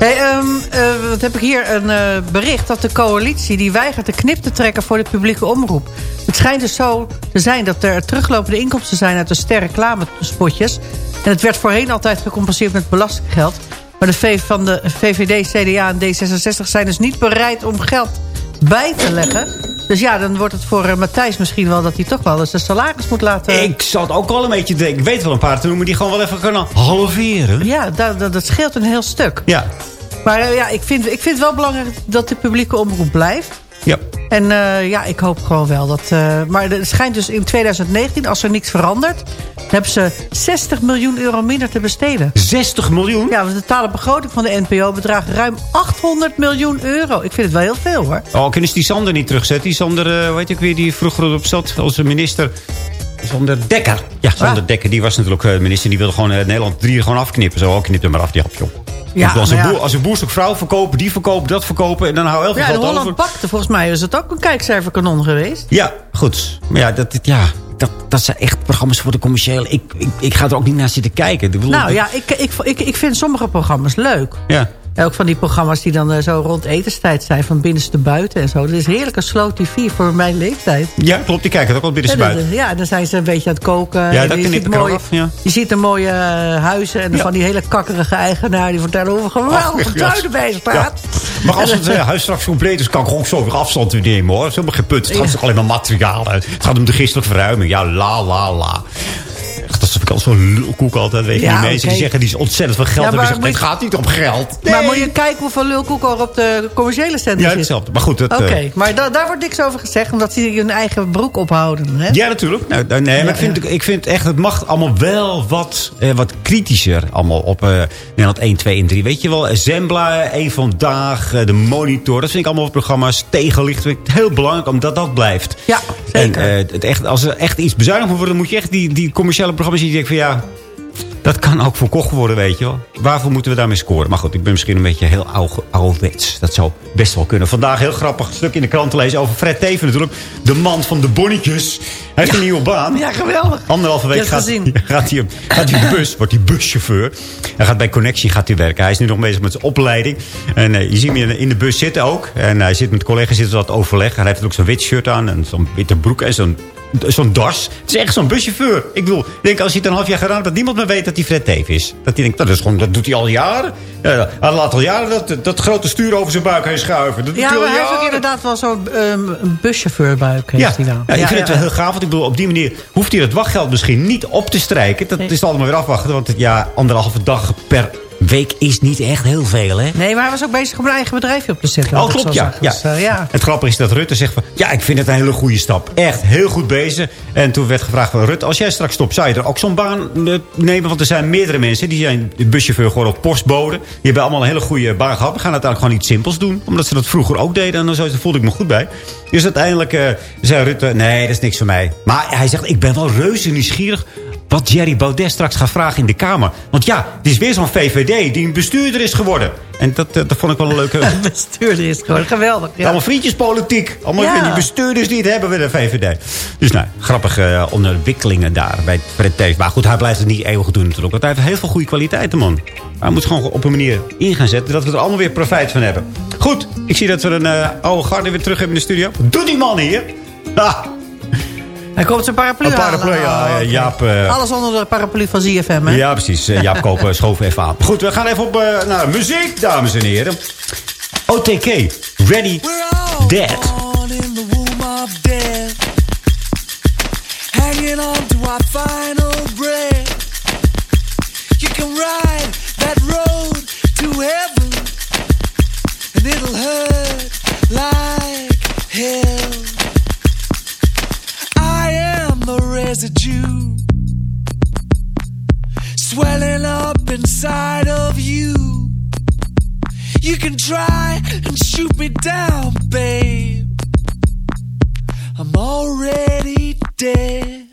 Hey, um, wat heb ik hier een uh, bericht dat de coalitie die weigert de knip te trekken voor de publieke omroep. Het schijnt dus zo te zijn dat er teruglopende inkomsten zijn uit de sterreclamespotjes. En het werd voorheen altijd gecompenseerd met belastinggeld. Maar de v van de VVD, CDA en D66 zijn dus niet bereid om geld bij te leggen. Dus ja, dan wordt het voor uh, Matthijs misschien wel dat hij toch wel eens de salaris moet laten... Ik zat ook wel een beetje denken. Ik weet wel een paar te noemen die gewoon wel even kunnen halveren. Ja, dat, dat, dat scheelt een heel stuk. Ja. Maar uh, ja, ik vind, ik vind het wel belangrijk dat de publieke omroep blijft. Ja. En uh, ja, ik hoop gewoon wel dat... Uh, maar het schijnt dus in 2019, als er niks verandert... hebben ze 60 miljoen euro minder te besteden. 60 miljoen? Ja, want de totale begroting van de NPO bedraagt ruim 800 miljoen euro. Ik vind het wel heel veel, hoor. Oh, kunnen ze die Sander niet terugzetten? Die Sander, uh, weet ik weer, die vroeger op zat als minister... Sander Dekker. Ja, Sander ah. Dekker, die was natuurlijk minister. Die wilde gewoon Nederland drie gewoon afknippen. Zo, oh, knip hem maar af, die hapje. Ja, als, een boer, als een boer vrouw verkopen, die verkopen, dat verkopen... en dan hou veel ja, geld over. Holland pakte, volgens mij is het ook een kijkcijferkanon geweest. Ja, goed. Maar ja, dat, ja dat, dat zijn echt programma's voor de commerciële. Ik, ik, ik ga er ook niet naar zitten kijken. Bedoel, nou ja, ik, ik, ik, ik vind sommige programma's leuk. Ja. Ook van die programma's die dan uh, zo rond etenstijd zijn. Van binnenste buiten en zo. Dat is heerlijke slow tv voor mijn leeftijd. Ja, klopt. Die kijken ook wel binnenste buiten. Ja, dan zijn ze een beetje aan het koken. Ja, dat kan ik mooie, af, ja. Je ziet de mooie uh, huizen. En ja. van die hele kakkerige eigenaar. Die vertellen hoe geweldige tuinen bij staat. Maar als het uh, huis straks compleet is, kan ik ook zo weer afstand weer nemen hoor. Dat is helemaal geen punt. Het gaat alleen maar materiaal uit. Het gaat om de gistelijke verruiming. Ja, la la la. Dat is al zo'n lulkoek altijd. Weet je, ja, die mensen okay. die zeggen die is ontzettend veel geld ja. Zeggen, het gaat niet om geld. Nee. Maar moet je kijken hoeveel lulkoek er op de commerciële zender zit. Ja, hetzelfde. Maar goed. Oké, okay. uh, maar da daar wordt niks over gezegd. Omdat ze hun eigen broek ophouden. Hè? Ja, natuurlijk. Nou, nee, maar ja, ik, vind, ik vind echt, het mag allemaal wel wat, eh, wat kritischer. Allemaal op uh, Nederland 1, 2 en 3. Weet je wel, Zembla, Eén Vandaag, uh, De Monitor. Dat vind ik allemaal programma's. Tegenlicht vind ik heel belangrijk omdat dat blijft. Ja, zeker. En, het echt, als er echt iets bezuinigd moet worden, dan moet je echt die, die commerciële programma's die denken van ja... Dat kan ook verkocht worden, weet je wel. Waarvoor moeten we daarmee scoren? Maar goed, ik ben misschien een beetje heel ouderwets. Dat zou best wel kunnen. Vandaag heel grappig stuk in de krant te lezen over Fred Teven natuurlijk. De man van de bonnetjes. Hij heeft ja. een nieuwe baan. Ja, geweldig. Anderhalve week gaat, <laughs> gaat, hij, gaat hij de bus, <laughs> wordt hij buschauffeur. Hij gaat bij Connectie gaat hij werken. Hij is nu nog bezig met zijn opleiding. En uh, je ziet hem in de bus zitten ook. En hij zit met collega's zitten wat overleg. Hij heeft ook zo'n wit shirt aan en zo'n witte broek en zo'n zo'n das. Het is echt zo'n buschauffeur. Ik bedoel, denk als hij het een half jaar gedaan heeft... dat niemand meer weet dat hij Fred Teef is. Dat hij denkt, dat, is gewoon, dat doet hij al jaren. Ja, hij laat al jaren dat, dat grote stuur over zijn buik heen schuiven. Dat ja, doet maar hij heeft ook inderdaad wel zo'n um, buschauffeurbuik. Ja, hij ja, ik vind het wel heel gaaf. Want ik bedoel, op die manier hoeft hij het wachtgeld misschien niet op te strijken. Dat nee. is allemaal weer afwachten. Want ja, anderhalve dag per week is niet echt heel veel, hè? Nee, maar hij was ook bezig om een eigen bedrijfje op te zetten. Oh, klopt, ja. ja. Dus, uh, ja. Het grappige is dat Rutte zegt van... Ja, ik vind het een hele goede stap. Echt heel goed bezig. En toen werd gevraagd van... Rutte, als jij straks stopt, zou je er ook zo'n baan nemen? Want er zijn meerdere mensen. Die zijn buschauffeur gewoon op postbode. Die hebben allemaal een hele goede baan gehad. We gaan uiteindelijk gewoon iets simpels doen. Omdat ze dat vroeger ook deden. En dan zo, voelde ik me goed bij. Dus uiteindelijk uh, zei Rutte... Nee, dat is niks voor mij. Maar hij zegt, ik ben wel reuze nieuwsgierig wat Jerry Baudet straks gaat vragen in de Kamer. Want ja, het is weer zo'n VVD die een bestuurder is geworden. En dat, dat vond ik wel een leuke... <laughs> Een bestuurder is geworden, geweldig. Ja. Allemaal vriendjespolitiek. Allemaal ja. die bestuurders die het hebben bij de VVD. Dus nou, grappige uh, onderwikkelingen daar bij Fred Teef. Maar goed, hij blijft het niet eeuwig doen natuurlijk. Want hij heeft heel veel goede kwaliteiten, man. Hij moet gewoon op een manier in gaan zetten... dat we er allemaal weer profijt van hebben. Goed, ik zie dat we een uh, oude garde weer terug hebben in de studio. Doe die man hier! Ah. Hij koopt zijn paraplu Een paraplu, ja. Ah, Jaap, eh, Alles onder de paraplu van ZFM, hè? Ja, precies. Eh, Jaap Koop eh, schoof even aan. Goed, we gaan even op uh, naar muziek, dames en heren. OTK, Ready, Dead. Hanging on to our final breath You can ride that road to heaven And it'll hurt like hell residue swelling up inside of you. You can try and shoot me down, babe. I'm already dead.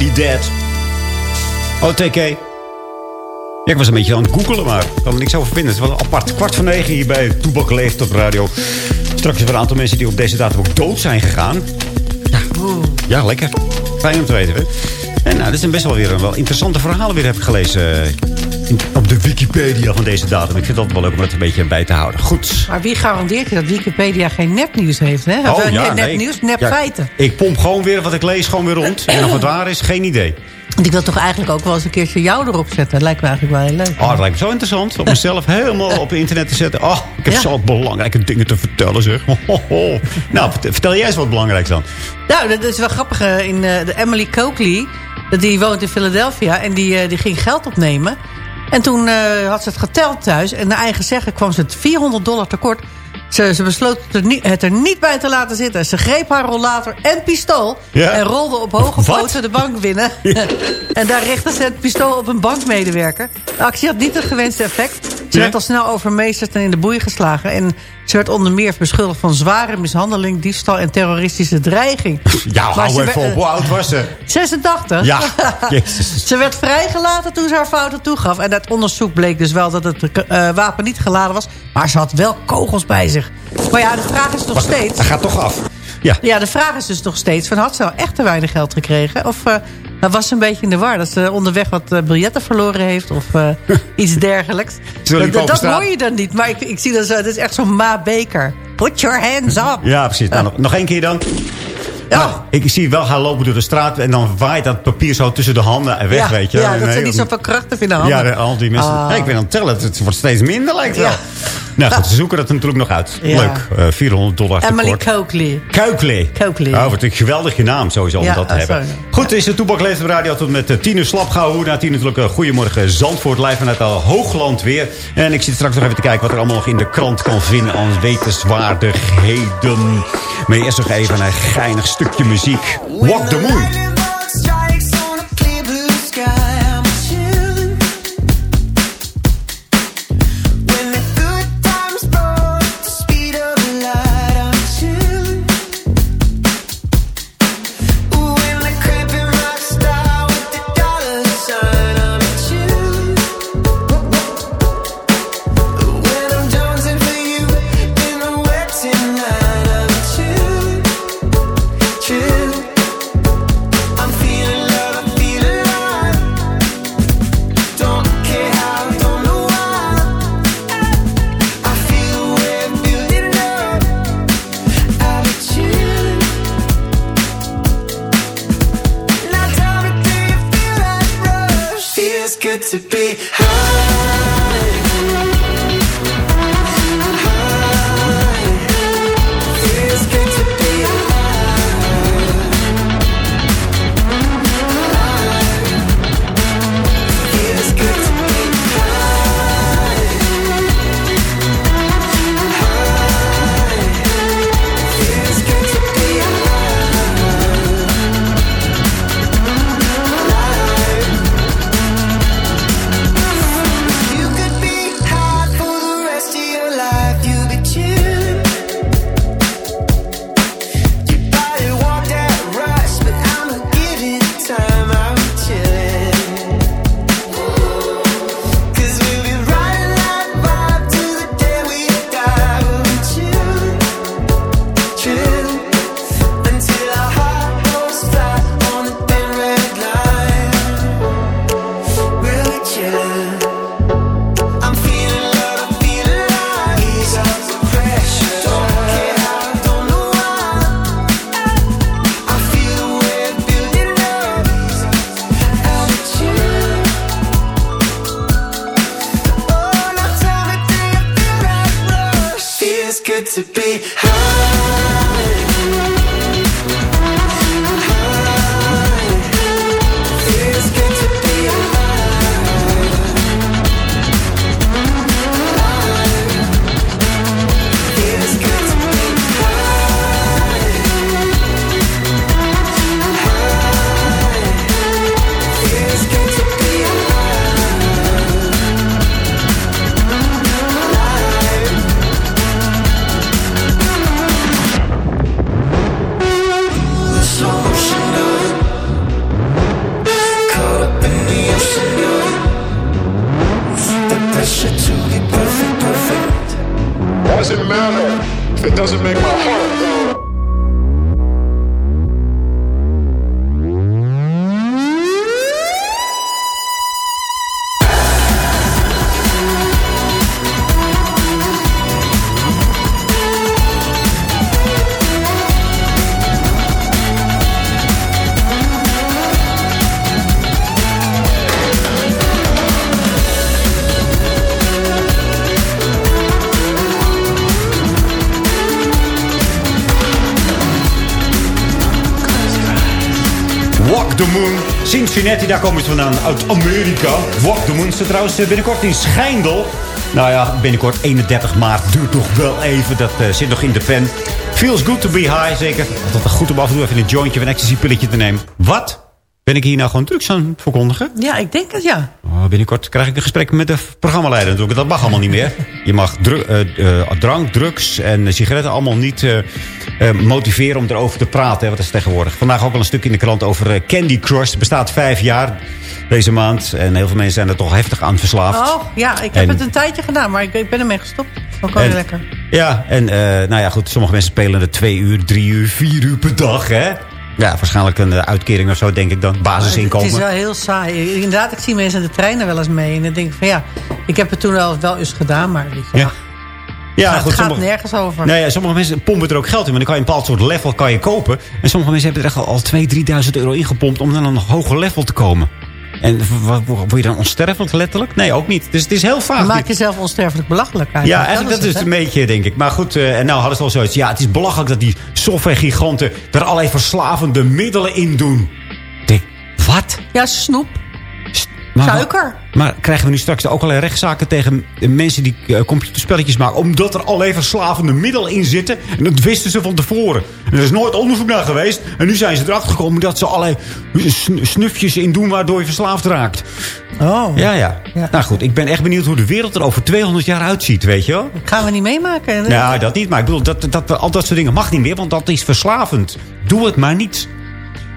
Already Dead. OTK. Ik was een beetje aan het googelen, maar ik kan er niks over vinden. Het was apart. Kwart van negen hier bij Toebak Leeft op radio. Straks weer een aantal mensen die op deze datum ook dood zijn gegaan. Ja, lekker. Fijn om te weten. Hè? En nou, dit zijn best wel weer een wel interessante verhalen weer heb ik gelezen. Op de Wikipedia van deze datum. Ik vind het altijd wel leuk om het een beetje bij te houden. Goed. Maar wie garandeert je dat Wikipedia geen nepnieuws heeft? Hè? Oh, Of, eh, ja, nee. nepnieuws, nepfeiten. Ja, ik pomp gewoon weer wat ik lees gewoon weer rond. En of het waar is, geen idee. Want ik wil toch eigenlijk ook wel eens een keertje jou erop zetten. Dat lijkt me eigenlijk wel heel leuk. Oh, dat lijkt me zo interessant. Om mezelf helemaal op internet te zetten. Oh, ik heb Ja. zo belangrijke dingen te vertellen, zeg. Ho. Nou, vert- vertel jij eens wat belangrijks dan. Nou, dat is wel grappig. eh, In eh, de Emily Coakley, die woont in Philadelphia... en die, die ging geld opnemen. En toen eh, had ze het geteld thuis. En naar eigen zeggen kwam ze het 400 dollar tekort. Ze, ze besloot het er, niet, het er niet bij te laten zitten. Ze greep haar rollator en pistool... Ja. en rolde op hoge poten de bank binnen. <laughs> en daar richtte ze het pistool op een bankmedewerker. De actie had niet het gewenste effect. Ze werd al snel overmeesterd en in de boei geslagen. En ze werd onder meer beschuldigd van zware mishandeling... diefstal en terroristische dreiging. Ja, Maar hou even op. Hoe oud was ze? 86? Ja, <laughs> jezus. Ze werd vrijgelaten toen ze haar fouten toegaf. En uit onderzoek bleek dus wel dat het eh, wapen niet geladen was. Maar ze had wel kogels bij zich. Maar ja, de vraag is nog steeds... Hij gaat toch af. Ja. Ja, de vraag is dus nog steeds... Van, had ze nou echt te weinig geld gekregen? Of eh, was ze een beetje in de war? Dat ze onderweg wat eh, biljetten verloren heeft? Of eh, <laughs> iets dergelijks? Dat dat hoor je dan niet. Maar ik, ik zie dat zo... Het is echt zo'n Ma Baker. Put your hands up. Ja, precies. Nou, nog- nog één keer dan. Nou, ik zie wel haar lopen door de straat en dan waait dat papier zo tussen de handen en weg, ja, weet je. Ja, dat ze heel- niet zoveel kracht heeft in de handen. Ja, al die mensen. Ah. Ja, ik ben aan het tellen. Het wordt steeds minder, lijkt wel. Ja. Nou goed, ze zoeken dat natuurlijk nog uit. Ja. Leuk. Eh 400 dollar Emily. Coakley. Kuiklee. Kuiklee. Oh, wat een geweldige naam sowieso om dat te eh, hebben. sorry. Goed, het is de Toepak Leeft op de Radio tot met uh, tien uur slap gehouden. Na tien natuurlijk uh, Goedemorgen Zandvoort live vanuit het Hoogland weer. En ik zit straks nog even te kijken wat er allemaal nog in de krant kan vinden aan wetenswaardigheden. Maar eerst nog even een geinig stukje muziek. Walk the Moon. Feels good to be high. Cincinnati, daar komen ze vandaan. Uit Amerika. The Moon staat trouwens eh, binnenkort in Schijndel. Nou ja, binnenkort 31 maart. Duurt toch wel even. Dat eh, zit nog in de pen. Feels good to be high, zeker. Altijd goed om af en toe even een jointje of een ecstasy-pilletje te nemen. Wat? Ben ik hier nou gewoon drugs aan verkondigen? Ja, ik denk het, ja. Binnenkort krijg ik een gesprek met de programmaleider natuurlijk. Dat mag allemaal niet meer. Je mag dru- eh, eh, drank, drugs en sigaretten allemaal niet eh, motiveren om erover te praten. Hè, wat is tegenwoordig. Vandaag ook al een stuk in de krant over Candy Crush. Het bestaat vijf jaar deze maand. En heel veel mensen zijn er toch heftig aan verslaafd. Oh, ja, ik heb En- het een tijdje gedaan, maar ik, ik ben ermee gestopt. En- lekker. Ja, en nou ja, goed. Sommige mensen spelen er twee uur, drie uur, vier uur per dag, hè? Ja, waarschijnlijk een eh, uitkering of zo, denk ik dan. Basisinkomen. Het is wel heel saai. Inderdaad, ik zie mensen in de treinen wel eens mee. En dan denk ik van ja, ik heb het toen wel, wel eens gedaan, maar weet je, Ja. Ja, het goed, gaat sommige- nergens over. Nee, ja, sommige mensen pompen er ook geld in. Maar dan kan je een bepaald soort level kan je kopen. En sommige mensen hebben er echt al, al 2.000, 3.000 euro ingepompt... om dan aan een hoger level te komen. En word je dan onsterfelijk letterlijk? Nee, ook niet. Dus het is heel vaag. Je jezelf onsterfelijk belachelijk Ja, eigenlijk. eigenlijk dat is het, een beetje, denk ik. Maar goed, eh, en nou hadden ze al zoiets. Ja, het is belachelijk dat die softwaregiganten er allerlei verslavende middelen in doen. Denk, wat? Ja, snoep. Maar, Suiker. Maar krijgen we nu straks ook allerlei rechtszaken tegen mensen die eh, computerspelletjes maken... omdat er allerlei verslavende middelen in zitten. En dat wisten ze van tevoren. En er is nooit onderzoek naar geweest. En nu zijn ze erachter gekomen dat ze allerlei sn- snufjes in doen... waardoor je verslaafd raakt. Oh. Ja, ja, Nou goed, ik ben echt benieuwd hoe de wereld er over 200 jaar uitziet, weet je wel? Gaan we niet meemaken. Nou, dat niet. Maar ik bedoel, dat, dat, al dat soort dingen mag niet meer, want dat is verslavend. Doe het maar niet.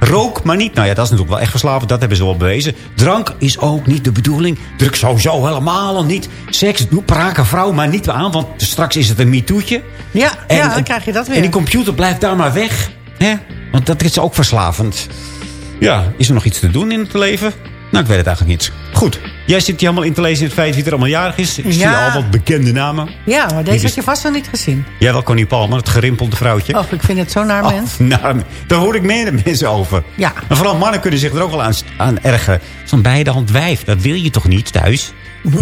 Rook maar niet. Nou ja, dat is natuurlijk wel echt verslavend. Dat hebben ze wel bewezen. Drank is ook niet de bedoeling. Druk sowieso helemaal al niet. Seks, doe praat een vrouw maar niet aan. Want straks is het een MeToo'tje. Ja, En- ja, dan krijg je dat weer. En die computer blijft daar maar weg. Hè? Want dat is ook verslavend. Ja, is er nog iets te doen in het leven? Nou, ik weet het eigenlijk niet. Goed, jij zit hier allemaal in te lezen in het feit wie er allemaal jarig is. Ik zie Ja. al wat bekende namen. Ja, maar deze is- had je vast nog niet gezien. Jij wel Connie Palmer, het gerimpelde vrouwtje. Oh, ik vind het zo'n naar mens. Nou, daar hoor ik meer mensen over. Ja. En vooral mannen kunnen zich er ook wel aan, aan ergeren. Zo'n beidehand wijf, dat wil je toch niet thuis? <laughs>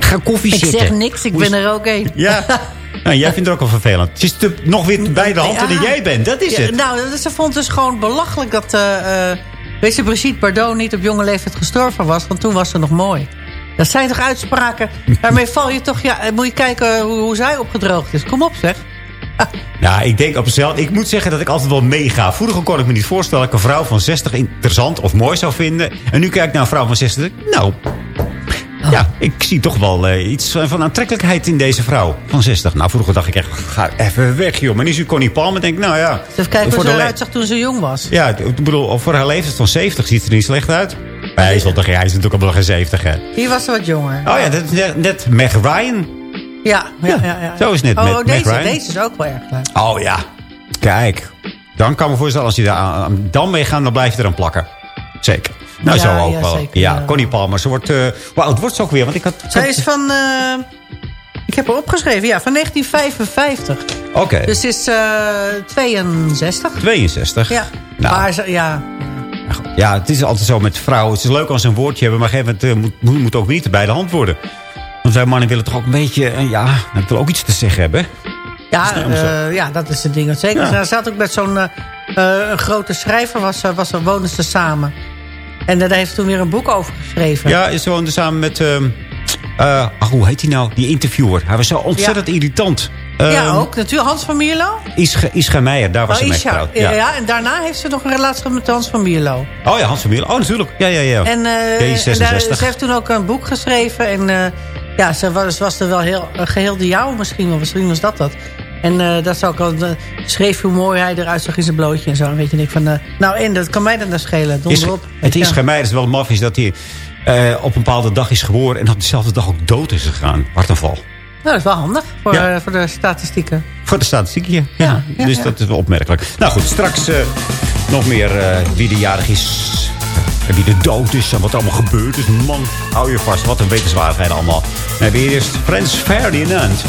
Ga koffie Ik zitten. zeg niks, ik ben er ook één. Ja. <laughs> Nou, jij vindt het ook wel vervelend. Het is te, nog weer beide handen Ja. dan jij bent. Dat is Ja, het. Nou, ze vond dus gewoon belachelijk dat... eh eh, weet je, Brigitte Bardot niet op jonge leeftijd gestorven was. Want toen was ze nog mooi. Dat zijn toch uitspraken. Daarmee val je toch... Ja, moet je kijken hoe, hoe zij opgedroogd is. Kom op, zeg. Ja, <laughs> ik denk op mezelf. Ik moet zeggen dat ik altijd wel meega. Vroeger kon ik me niet voorstellen dat ik een vrouw van 60 interessant of mooi zou vinden. En nu kijk ik naar een vrouw van 60. en denk ik, Nou, ja, ik zie toch wel eh, iets van aantrekkelijkheid in deze vrouw van 60. Nou, vroeger dacht ik echt, ga even weg, joh. Maar nu zie ik Connie Palmer denk ik, nou ja. Even kijken hoe ze eruit zag toen ze jong was. Ja, ik bedoel, voor haar leeftijd van 70 ziet ze er niet slecht uit. Maar hij is, wel toch, hij is natuurlijk al wel geen 70, hè. Hier was ze wat jonger. Oh ja, dat is net, net Meg Ryan. Ja, ja, ja. ja. Zo is het net oh, met oh, deze, Ryan. deze is ook wel erg leuk. Oh ja, kijk. Dan kan ik me voorstellen, als je daar dan mee gaat, dan blijf je er aan plakken. Zeker. Nou, Ja, zo ook ja, wel. zeker, ja. Connie Palmer. Ze wordt, hoe oud wordt ze ook weer? Want ik had... Zij is van... eh, ik heb er opgeschreven, ja, van 1955. Oké, Dus ze is eh 62. 62. Ja. Nou. Maar ze, ja, Ja, het is altijd zo met vrouwen. Het is leuk als ze een woordje hebben, maar op een gegeven moment moet, moet, ook niet bij de hand worden. Want wij mannen willen toch ook een beetje, ja, ik wil ook iets te zeggen hebben. ja, Dat is nou ja, dat is het ding. Zeker. Ja. Ze zat ook met zo'n grote schrijver, was, was, woonden ze samen. En daar heeft ze toen weer een boek over geschreven. Ja, ze woonde samen met, ehm, eh, ach, hoe heet hij nou? Die interviewer. Hij was zo ontzettend irritant. ja, Ehm, ook natuurlijk. Hans van Mierlo. Ischa, Ischa Meijer, daar was Oh, ze mee getrouwd. Ja. Ja. en daarna heeft ze nog een relatie gehad met Hans van Mierlo. Oh ja, Hans van Mierlo. Oh, natuurlijk. Ja, ja, ja. En, eh, en D66. daar- ze heeft toen ook een boek geschreven. En eh, ja, ze was, was er wel heel eh, geheel de jou misschien wel. Misschien was dat dat. En eh, dat zou ik al eh, schreef hoe mooi hij eruit zag in zijn blootje en zo. En weet je, en ik van, eh, nou en dat kan mij dan daar schelen. Is, op. het Ja. Ischa Meijer is wel maf, is dat hij eh, op een bepaalde dag is geboren... en op dezelfde dag ook dood is gegaan. Hartenval. Nou, dat is wel handig voor, Ja. voor de statistieken. Voor de statistiekje. Ja, ja, dus ja. dat is wel opmerkelijk. Nou goed, straks eh, nog meer eh, wie de jarig is. En wie de dood is en wat er allemaal gebeurd is. Man, hou je vast. Wat een wetenswaardigheid allemaal. En weer eerst Frans Ferdinand.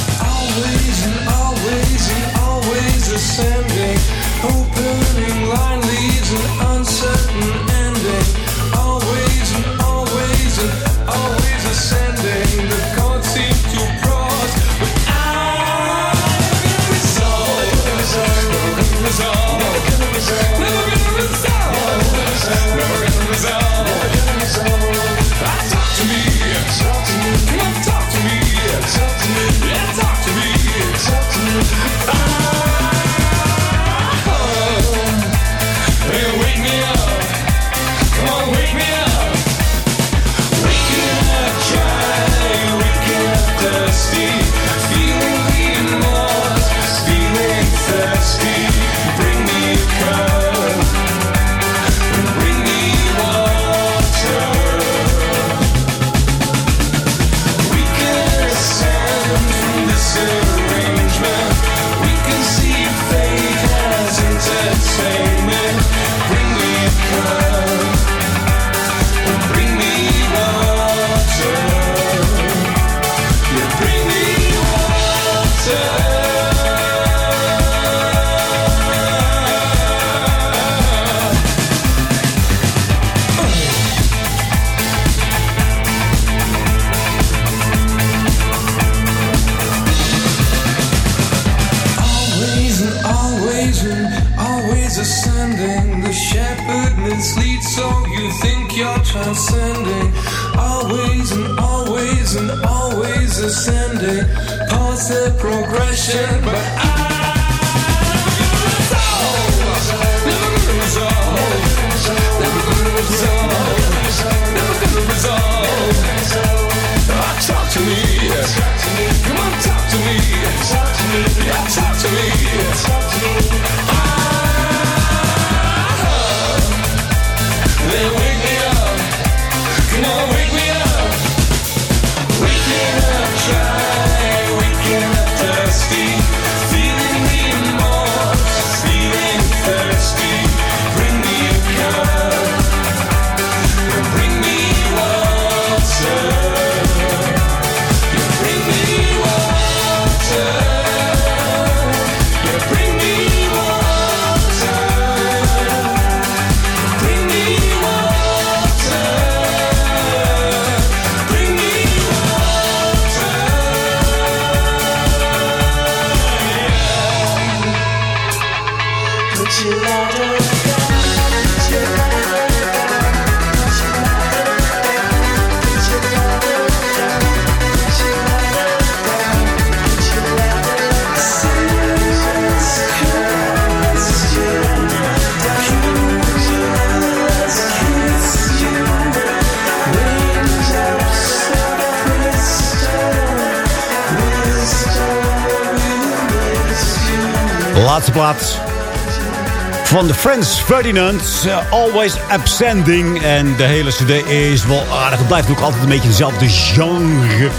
Van de Friends Ferdinand. always Absending. En de hele cd is wel aardig. Het blijft ook altijd een beetje dezelfde genre.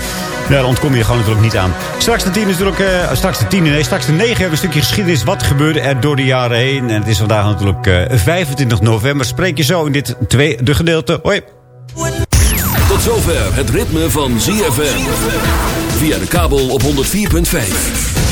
Ja, daar ontkom je gewoon natuurlijk niet aan. Straks de tien is natuurlijk... eh, straks de tien, nee, straks de negen hebben we een stukje geschiedenis. Wat gebeurde er door de jaren heen? En het is vandaag natuurlijk eh, 25 november. Spreek je zo in dit tweede gedeelte. Hoi. Tot zover het ritme van ZFM. Via de kabel op 104.5.